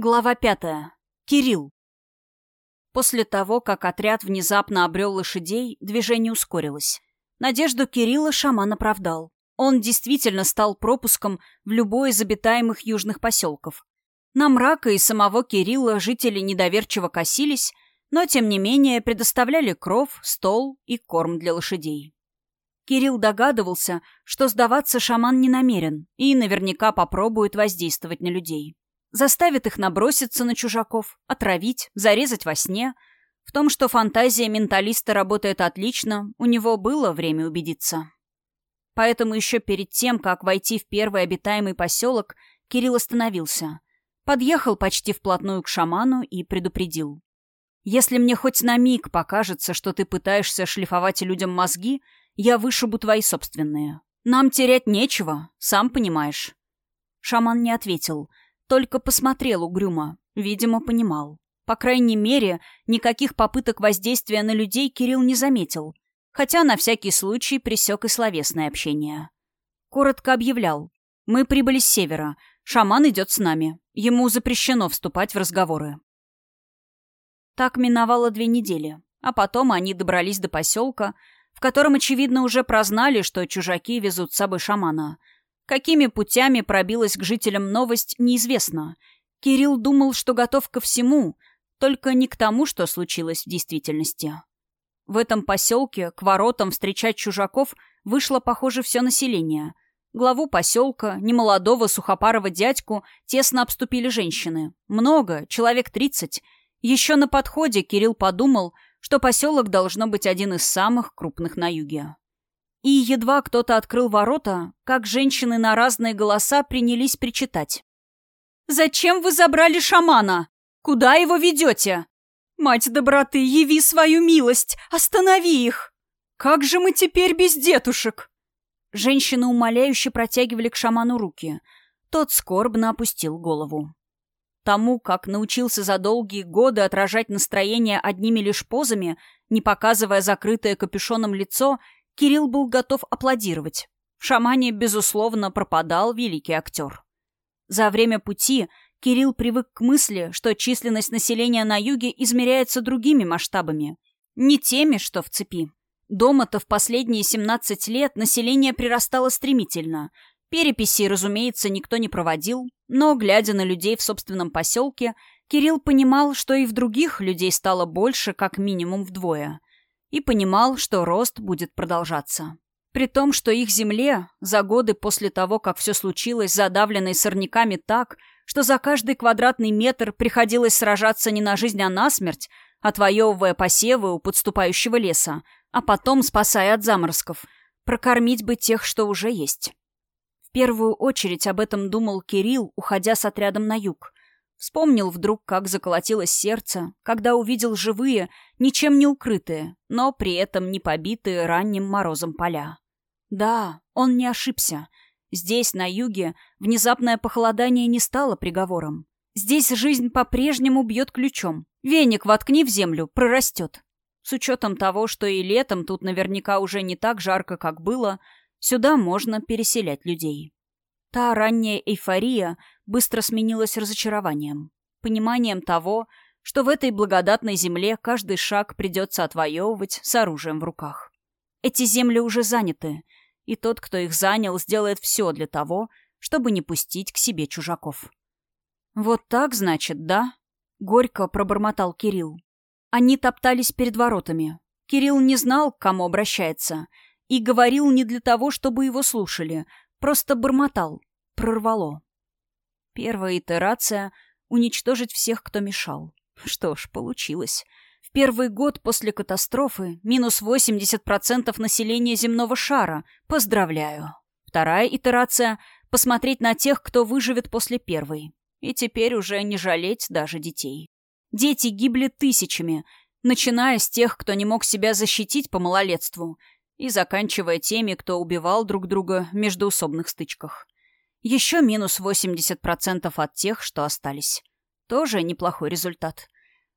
Глава пятая. Кирилл. После того, как отряд внезапно обрел лошадей, движение ускорилось. Надежду Кирилла шаман оправдал. Он действительно стал пропуском в любой из обитаемых южных поселков. На мрака и самого Кирилла жители недоверчиво косились, но, тем не менее, предоставляли кров, стол и корм для лошадей. Кирилл догадывался, что сдаваться шаман не намерен и наверняка попробует воздействовать на людей. Заставит их наброситься на чужаков, отравить, зарезать во сне. В том, что фантазия менталиста работает отлично, у него было время убедиться. Поэтому еще перед тем, как войти в первый обитаемый поселок, Кирилл остановился. Подъехал почти вплотную к шаману и предупредил. «Если мне хоть на миг покажется, что ты пытаешься шлифовать людям мозги, я вышибу твои собственные. Нам терять нечего, сам понимаешь». Шаман не ответил — только посмотрел угрюмо. Видимо, понимал. По крайней мере, никаких попыток воздействия на людей Кирилл не заметил, хотя на всякий случай пресек и словесное общение. Коротко объявлял. «Мы прибыли с севера. Шаман идет с нами. Ему запрещено вступать в разговоры». Так миновало две недели, а потом они добрались до поселка, в котором, очевидно, уже прознали, что чужаки везут с собой шамана — Какими путями пробилась к жителям новость, неизвестно. Кирилл думал, что готов ко всему, только не к тому, что случилось в действительности. В этом поселке к воротам встречать чужаков вышло, похоже, все население. Главу поселка, немолодого сухопарого дядьку, тесно обступили женщины. Много, человек тридцать. Еще на подходе Кирилл подумал, что поселок должно быть один из самых крупных на юге. И едва кто-то открыл ворота, как женщины на разные голоса принялись причитать. «Зачем вы забрали шамана? Куда его ведете? Мать доброты, яви свою милость! Останови их! Как же мы теперь без детушек?» Женщины умоляюще протягивали к шаману руки. Тот скорбно опустил голову. Тому, как научился за долгие годы отражать настроение одними лишь позами, не показывая закрытое капюшоном лицо, Кирилл был готов аплодировать. В шамане, безусловно, пропадал великий актер. За время пути Кирилл привык к мысли, что численность населения на юге измеряется другими масштабами, не теми, что в цепи. Дома-то в последние 17 лет население прирастало стремительно. Переписи, разумеется, никто не проводил, но, глядя на людей в собственном поселке, Кирилл понимал, что и в других людей стало больше, как минимум вдвое и понимал, что рост будет продолжаться. При том, что их земле, за годы после того, как все случилось, задавленной сорняками так, что за каждый квадратный метр приходилось сражаться не на жизнь, а на смерть, отвоевывая посевы у подступающего леса, а потом, спасая от заморозков, прокормить бы тех, что уже есть. В первую очередь об этом думал Кирилл, уходя с отрядом на юг. Вспомнил вдруг, как заколотилось сердце, когда увидел живые, ничем не укрытые, но при этом не побитые ранним морозом поля. Да, он не ошибся. Здесь, на юге, внезапное похолодание не стало приговором. Здесь жизнь по-прежнему бьет ключом. Веник воткни в землю, прорастет. С учетом того, что и летом тут наверняка уже не так жарко, как было, сюда можно переселять людей. Та ранняя эйфория быстро сменилась разочарованием. Пониманием того, что в этой благодатной земле каждый шаг придется отвоевывать с оружием в руках. Эти земли уже заняты, и тот, кто их занял, сделает все для того, чтобы не пустить к себе чужаков. «Вот так, значит, да?» — горько пробормотал Кирилл. Они топтались перед воротами. Кирилл не знал, к кому обращается, и говорил не для того, чтобы его слушали, Просто бормотал. Прорвало. Первая итерация — уничтожить всех, кто мешал. Что ж, получилось. В первый год после катастрофы минус 80% населения земного шара. Поздравляю. Вторая итерация — посмотреть на тех, кто выживет после первой. И теперь уже не жалеть даже детей. Дети гибли тысячами, начиная с тех, кто не мог себя защитить по малолетству, и заканчивая теми, кто убивал друг друга в междоусобных стычках. Еще минус 80% от тех, что остались. Тоже неплохой результат.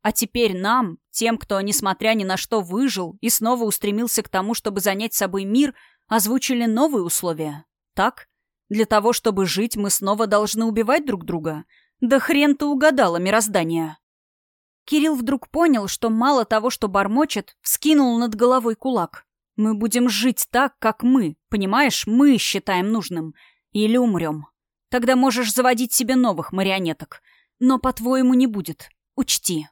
А теперь нам, тем, кто, несмотря ни на что, выжил и снова устремился к тому, чтобы занять собой мир, озвучили новые условия. Так? Для того, чтобы жить, мы снова должны убивать друг друга. Да хрен ты угадала мироздание. Кирилл вдруг понял, что мало того, что бормочет, вскинул над головой кулак. Мы будем жить так, как мы, понимаешь, мы считаем нужным. Или умрем. Тогда можешь заводить себе новых марионеток. Но, по-твоему, не будет. Учти.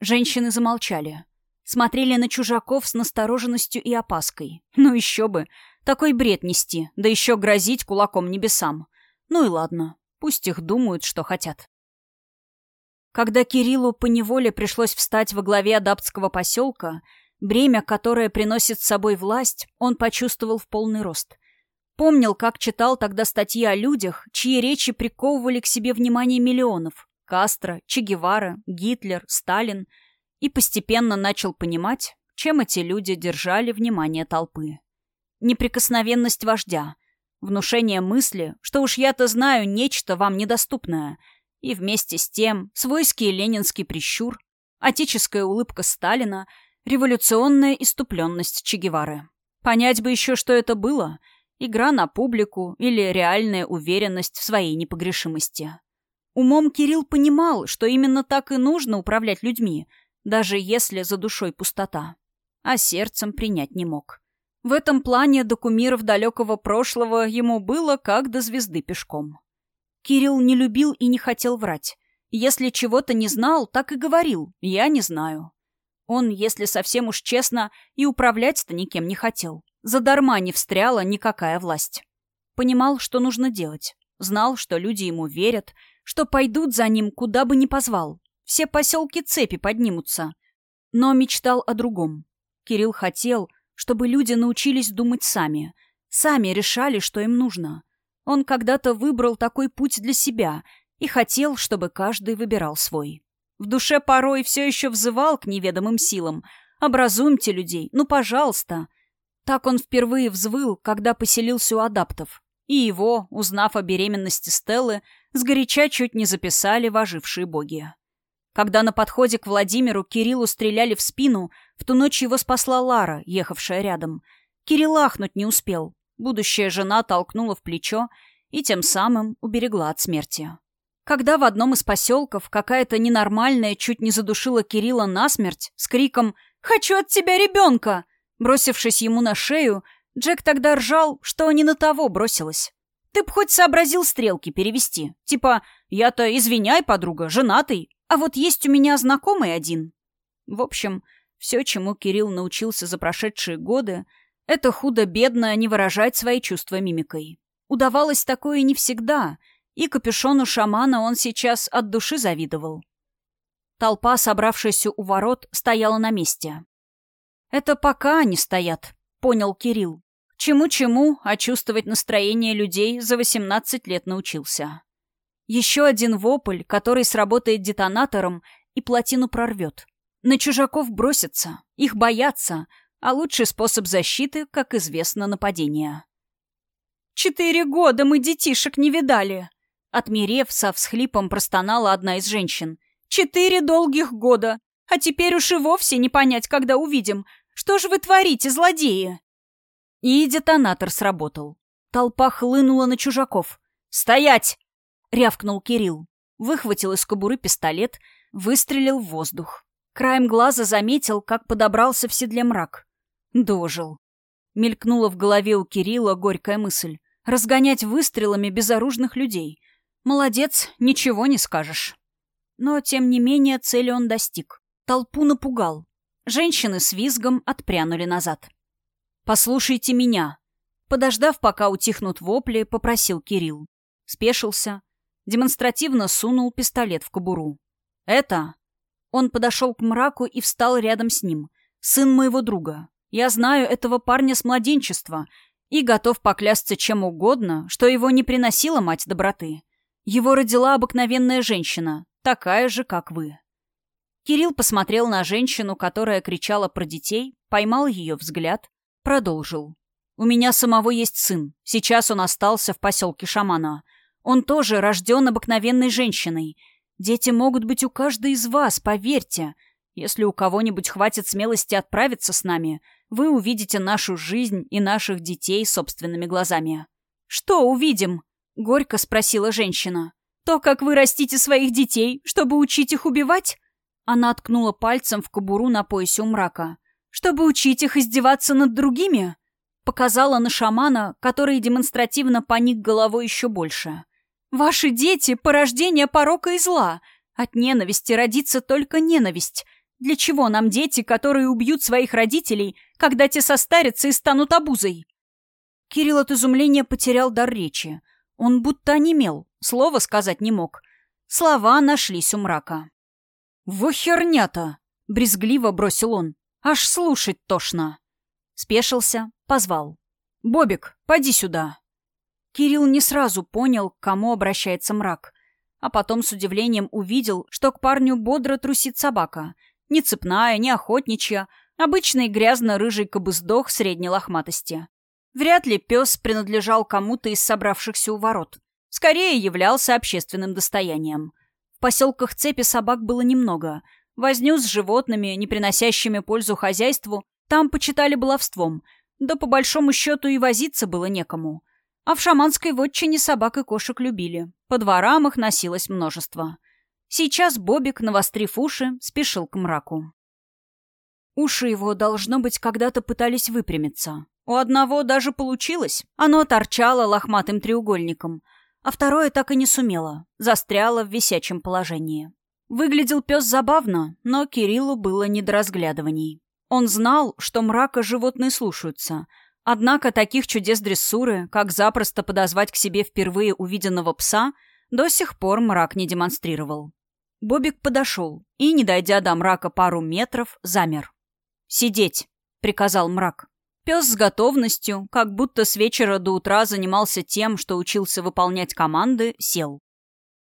Женщины замолчали. Смотрели на чужаков с настороженностью и опаской. Ну еще бы. Такой бред нести, да еще грозить кулаком небесам. Ну и ладно. Пусть их думают, что хотят. Когда Кириллу поневоле пришлось встать во главе адаптского поселка, бремя, которое приносит с собой власть, он почувствовал в полный рост. Помнил, как читал тогда статьи о людях, чьи речи приковывали к себе внимание миллионов. Кастро, Че Гевара, Гитлер, Сталин. И постепенно начал понимать, чем эти люди держали внимание толпы. Неприкосновенность вождя, внушение мысли, что уж я-то знаю нечто вам недоступное — и вместе с тем свойский ленинский прищур, отеческая улыбка Сталина, революционная иступленность Че Гевары. Понять бы еще, что это было — игра на публику или реальная уверенность в своей непогрешимости. Умом Кирилл понимал, что именно так и нужно управлять людьми, даже если за душой пустота. А сердцем принять не мог. В этом плане до кумиров далекого прошлого ему было как до звезды пешком. Кирилл не любил и не хотел врать. Если чего-то не знал, так и говорил «я не знаю». Он, если совсем уж честно, и управлять-то никем не хотел. Задарма не встряла никакая власть. Понимал, что нужно делать. Знал, что люди ему верят, что пойдут за ним, куда бы ни позвал. Все поселки цепи поднимутся. Но мечтал о другом. Кирилл хотел, чтобы люди научились думать сами. Сами решали, что им нужно. Он когда-то выбрал такой путь для себя и хотел, чтобы каждый выбирал свой. В душе порой все еще взывал к неведомым силам. «Образумьте людей, ну, пожалуйста!» Так он впервые взвыл, когда поселился у адаптов. И его, узнав о беременности Стеллы, сгоряча чуть не записали в ожившие боги. Когда на подходе к Владимиру Кириллу стреляли в спину, в ту ночь его спасла Лара, ехавшая рядом. Кирилл ахнуть не успел. Будущая жена толкнула в плечо и тем самым уберегла от смерти. Когда в одном из поселков какая-то ненормальная чуть не задушила Кирилла насмерть с криком «Хочу от тебя ребенка!», бросившись ему на шею, Джек тогда ржал, что не на того бросилась. Ты б хоть сообразил стрелки перевести. Типа, я-то, извиняй, подруга, женатый, а вот есть у меня знакомый один. В общем, все, чему Кирилл научился за прошедшие годы, это худо-бедно не выражать свои чувства мимикой. Удавалось такое не всегда, и капюшону шамана он сейчас от души завидовал. Толпа, собравшаяся у ворот, стояла на месте. «Это пока они стоят», — понял Кирилл. Чему-чему, а чувствовать настроение людей за 18 лет научился. Еще один вопль, который сработает детонатором и плотину прорвет. На чужаков бросятся, их боятся, а лучший способ защиты, как известно, нападение. «Четыре года мы детишек не видали!» Отмерев, со всхлипом простонала одна из женщин. «Четыре долгих года! А теперь уж и вовсе не понять, когда увидим. Что же вы творите, злодеи?» И детонатор сработал. Толпа хлынула на чужаков. «Стоять!» — рявкнул Кирилл. Выхватил из кобуры пистолет, выстрелил в воздух. Краем глаза заметил, как подобрался в седле мрак. Дожил. Мелькнула в голове у Кирилла горькая мысль. Разгонять выстрелами безоружных людей. Молодец, ничего не скажешь. Но, тем не менее, цели он достиг. Толпу напугал. Женщины с визгом отпрянули назад. «Послушайте меня!» Подождав, пока утихнут вопли, попросил Кирилл. Спешился. Демонстративно сунул пистолет в кобуру. «Это...» Он подошел к мраку и встал рядом с ним. «Сын моего друга. Я знаю этого парня с младенчества и готов поклясться чем угодно, что его не приносила мать доброты. Его родила обыкновенная женщина, такая же, как вы. Кирилл посмотрел на женщину, которая кричала про детей, поймал ее взгляд, продолжил. «У меня самого есть сын. Сейчас он остался в поселке Шамана. Он тоже рожден обыкновенной женщиной. Дети могут быть у каждой из вас, поверьте. Если у кого-нибудь хватит смелости отправиться с нами, вы увидите нашу жизнь и наших детей собственными глазами. «Что увидим?» — горько спросила женщина. То, как вы растите своих детей, чтобы учить их убивать?» Она ткнула пальцем в кобуру на поясе у мрака. «Чтобы учить их издеваться над другими?» Показала на шамана, который демонстративно поник головой еще больше. «Ваши дети — порождение порока и зла. От ненависти родится только ненависть. Для чего нам дети, которые убьют своих родителей, когда те состарятся и станут обузой?» Кирилл от изумления потерял дар речи. Он будто онемел, слова сказать не мог. Слова нашлись у мрака. «Во херня-то!» — брезгливо бросил он. «Аж слушать тошно!» Спешился, позвал. «Бобик, поди сюда!» Кирилл не сразу понял, к кому обращается мрак, а потом с удивлением увидел, что к парню бодро трусит собака. Не цепная, не охотничья, обычный грязно-рыжий кобыздох средней лохматости. Вряд ли пес принадлежал кому-то из собравшихся у ворот. Скорее являлся общественным достоянием. В поселках цепи собак было немного. Возню с животными, не приносящими пользу хозяйству, там почитали баловством. Да по большому счету и возиться было некому. А в шаманской вотчине собак и кошек любили. По дворам их носилось множество. Сейчас Бобик, навострив уши, спешил к мраку. Уши его, должно быть, когда-то пытались выпрямиться. У одного даже получилось. Оно торчало лохматым треугольником, а второе так и не сумело, застряло в висячем положении. Выглядел пес забавно, но Кириллу было не до разглядываний. Он знал, что мрака животные слушаются, однако таких чудес дрессуры, как запросто подозвать к себе впервые увиденного пса, до сих пор мрак не демонстрировал. Бобик подошел и, не дойдя до мрака пару метров, замер. «Сидеть!» — приказал мрак. Пес с готовностью, как будто с вечера до утра занимался тем, что учился выполнять команды, сел.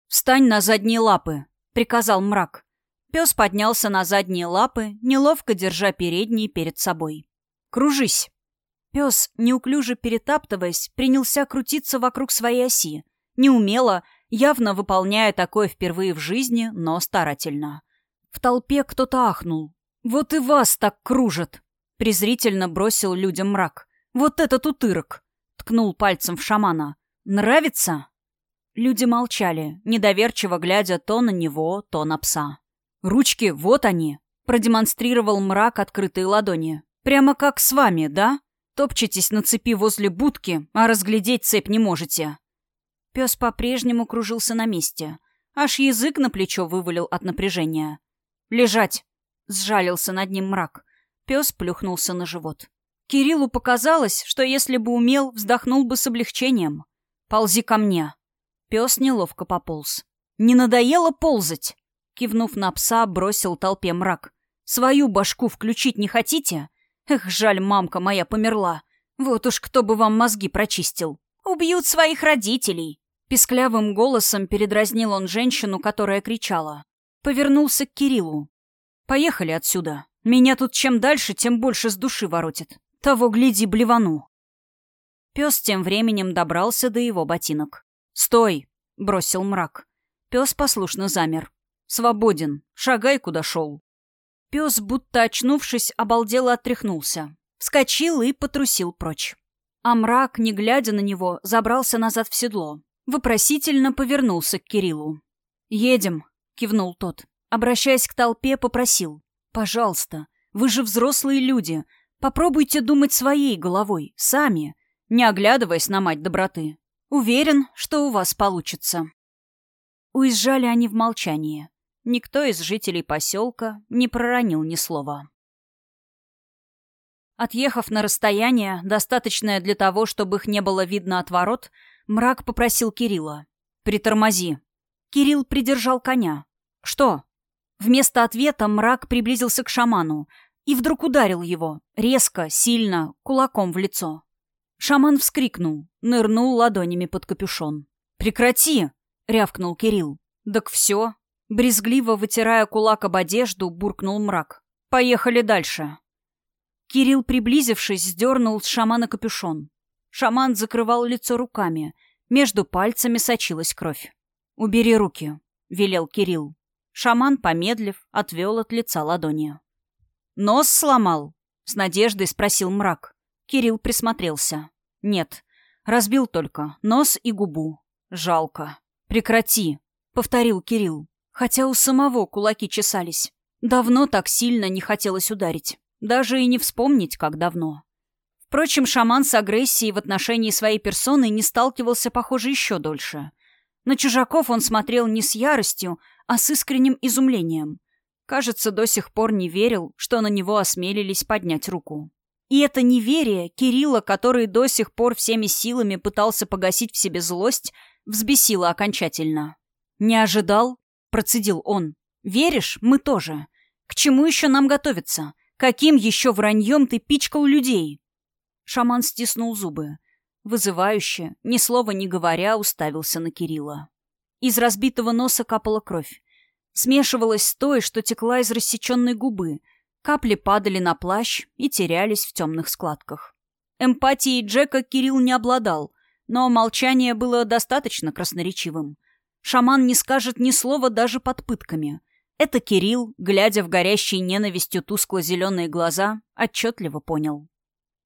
«Встань на задние лапы», — приказал мрак. Пес поднялся на задние лапы, неловко держа передние перед собой. «Кружись». Пес, неуклюже перетаптываясь, принялся крутиться вокруг своей оси. Неумело, явно выполняя такое впервые в жизни, но старательно. В толпе кто-то ахнул. «Вот и вас так кружат!» Презрительно бросил людям мрак. «Вот этот утырок!» Ткнул пальцем в шамана. «Нравится?» Люди молчали, недоверчиво глядя то на него, то на пса. «Ручки, вот они!» Продемонстрировал мрак открытые ладони. «Прямо как с вами, да? Топчетесь на цепи возле будки, а разглядеть цепь не можете». Пес по-прежнему кружился на месте. Аж язык на плечо вывалил от напряжения. «Лежать!» — сжалился над ним мрак. Пес плюхнулся на живот. Кириллу показалось, что если бы умел, вздохнул бы с облегчением. «Ползи ко мне». Пес неловко пополз. «Не надоело ползать?» Кивнув на пса, бросил толпе мрак. «Свою башку включить не хотите? Эх, жаль, мамка моя померла. Вот уж кто бы вам мозги прочистил. Убьют своих родителей!» Писклявым голосом передразнил он женщину, которая кричала. Повернулся к Кириллу. «Поехали отсюда. Меня тут чем дальше, тем больше с души воротит. Того, гляди, блевану. Пес тем временем добрался до его ботинок. «Стой!» — бросил мрак. Пес послушно замер. «Свободен. Шагай, куда шел». Пес, будто очнувшись, обалдело отряхнулся. Вскочил и потрусил прочь. А мрак, не глядя на него, забрался назад в седло. Вопросительно повернулся к Кириллу. «Едем», — кивнул тот. Обращаясь к толпе, попросил. Пожалуйста, вы же взрослые люди. Попробуйте думать своей головой, сами, не оглядываясь на мать доброты. Уверен, что у вас получится. Уезжали они в молчании. Никто из жителей поселка не проронил ни слова. Отъехав на расстояние, достаточное для того, чтобы их не было видно от ворот, мрак попросил Кирилла. «Притормози». Кирилл придержал коня. «Что?» Вместо ответа мрак приблизился к шаману и вдруг ударил его, резко, сильно, кулаком в лицо. Шаман вскрикнул, нырнул ладонями под капюшон. «Прекрати!» — рявкнул Кирилл. «Так все!» Брезгливо вытирая кулак об одежду, буркнул мрак. «Поехали дальше!» Кирилл, приблизившись, сдернул с шамана капюшон. Шаман закрывал лицо руками. Между пальцами сочилась кровь. «Убери руки», — велел Кирилл. Шаман, помедлив, отвел от лица ладони. «Нос сломал?» — с надеждой спросил мрак. Кирилл присмотрелся. «Нет, разбил только нос и губу. Жалко. Прекрати!» — повторил Кирилл, хотя у самого кулаки чесались. Давно так сильно не хотелось ударить. Даже и не вспомнить, как давно. Впрочем, шаман с агрессией в отношении своей персоны не сталкивался, похоже, еще дольше. На чужаков он смотрел не с яростью, а с искренним изумлением. Кажется, до сих пор не верил, что на него осмелились поднять руку. И это неверие Кирилла, который до сих пор всеми силами пытался погасить в себе злость, взбесило окончательно. «Не ожидал?» — процедил он. «Веришь? Мы тоже. К чему еще нам готовиться? Каким еще враньем ты пичкал людей?» Шаман стиснул зубы. Вызывающе, ни слова не говоря, уставился на Кирилла. Из разбитого носа капала кровь. Смешивалась с той, что текла из рассеченной губы. Капли падали на плащ и терялись в темных складках. Эмпатией Джека Кирилл не обладал, но молчание было достаточно красноречивым. Шаман не скажет ни слова даже под пытками. Это Кирилл, глядя в горящие ненавистью тускло-зеленые глаза, отчетливо понял.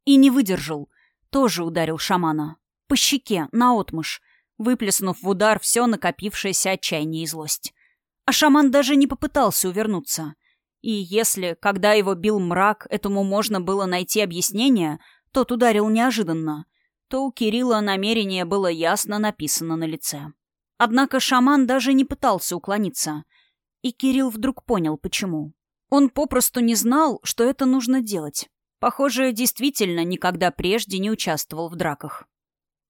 И не выдержал. Тоже ударил шамана. По щеке, наотмашь, выплеснув в удар все накопившееся отчаяние и злость. А шаман даже не попытался увернуться. И если, когда его бил мрак, этому можно было найти объяснение, тот ударил неожиданно, то у Кирилла намерение было ясно написано на лице. Однако шаман даже не пытался уклониться. И Кирилл вдруг понял, почему. Он попросту не знал, что это нужно делать. Похоже, действительно никогда прежде не участвовал в драках.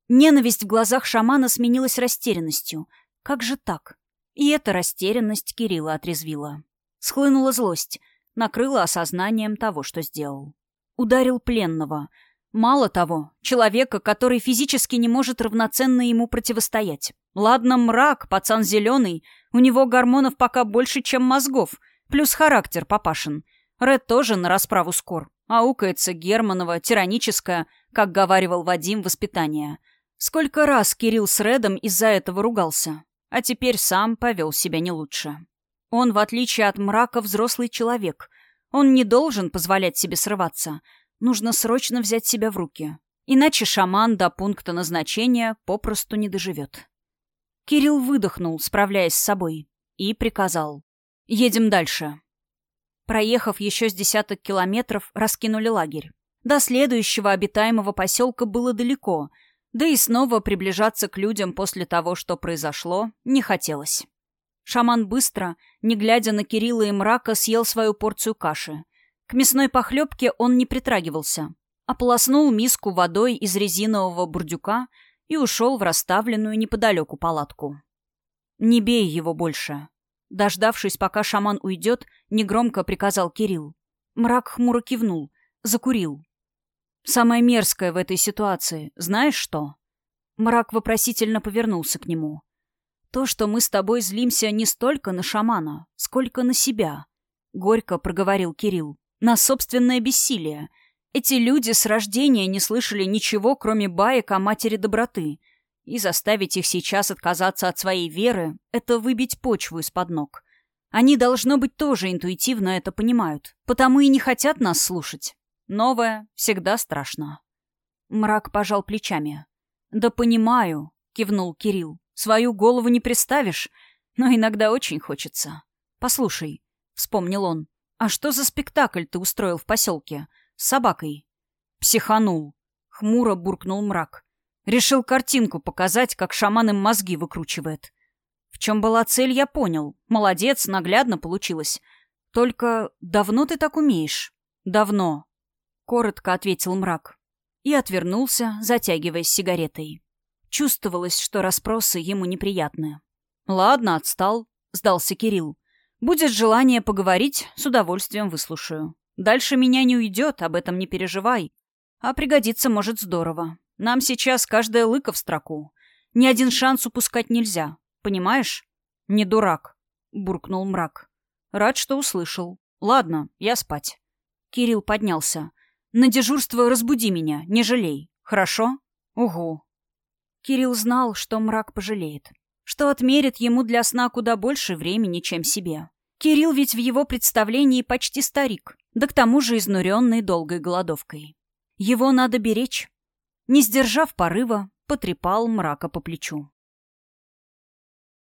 Ненависть в глазах шамана сменилась растерянностью. Как же так? И эта растерянность Кирилла отрезвила. Схлынула злость, накрыла осознанием того, что сделал. Ударил пленного. Мало того, человека, который физически не может равноценно ему противостоять. Ладно, мрак, пацан зеленый, у него гормонов пока больше, чем мозгов, плюс характер папашин. Ред тоже на расправу скор. Аукается Германова, тираническое, как говаривал Вадим, воспитание. Сколько раз Кирилл с Редом из-за этого ругался, а теперь сам повел себя не лучше. Он, в отличие от мрака, взрослый человек. Он не должен позволять себе срываться. Нужно срочно взять себя в руки. Иначе шаман до пункта назначения попросту не доживет. Кирилл выдохнул, справляясь с собой, и приказал. «Едем дальше». Проехав еще с десяток километров, раскинули лагерь. До следующего обитаемого поселка было далеко, да и снова приближаться к людям после того, что произошло, не хотелось. Шаман быстро, не глядя на Кирилла и мрака, съел свою порцию каши. К мясной похлебке он не притрагивался. Ополоснул миску водой из резинового бурдюка и ушел в расставленную неподалеку палатку. «Не бей его больше», Дождавшись, пока шаман уйдет, негромко приказал Кирилл. Мрак хмуро кивнул, закурил. «Самое мерзкое в этой ситуации, знаешь что?» Мрак вопросительно повернулся к нему. «То, что мы с тобой злимся не столько на шамана, сколько на себя», — горько проговорил Кирилл. «На собственное бессилие. Эти люди с рождения не слышали ничего, кроме баек о матери доброты. И заставить их сейчас отказаться от своей веры — это выбить почву из-под ног. Они, должно быть, тоже интуитивно это понимают, потому и не хотят нас слушать. Новое всегда страшно. Мрак пожал плечами. «Да понимаю», — кивнул Кирилл. «Свою голову не представишь, но иногда очень хочется. Послушай», — вспомнил он, — «а что за спектакль ты устроил в поселке? С собакой?» «Психанул», — хмуро буркнул мрак. Решил картинку показать, как шаман им мозги выкручивает. В чем была цель, я понял. Молодец, наглядно получилось. Только давно ты так умеешь? Давно. Коротко ответил мрак. И отвернулся, затягиваясь сигаретой. Чувствовалось, что расспросы ему неприятны. «Ладно, отстал», — сдался Кирилл. «Будет желание поговорить, с удовольствием выслушаю. Дальше меня не уйдет, об этом не переживай. А пригодится может здорово. Нам сейчас каждая лыка в строку. Ни один шанс упускать нельзя. Понимаешь? Не дурак, буркнул мрак. Рад, что услышал. Ладно, я спать. Кирилл поднялся. На дежурство разбуди меня, не жалей. Хорошо? Угу. Кирилл знал, что мрак пожалеет. Что отмерит ему для сна куда больше времени, чем себе. Кирилл ведь в его представлении почти старик, да к тому же изнуренный долгой голодовкой. Его надо беречь. Не сдержав порыва, потрепал мрака по плечу.